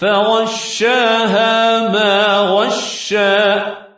فغشاها ما غشا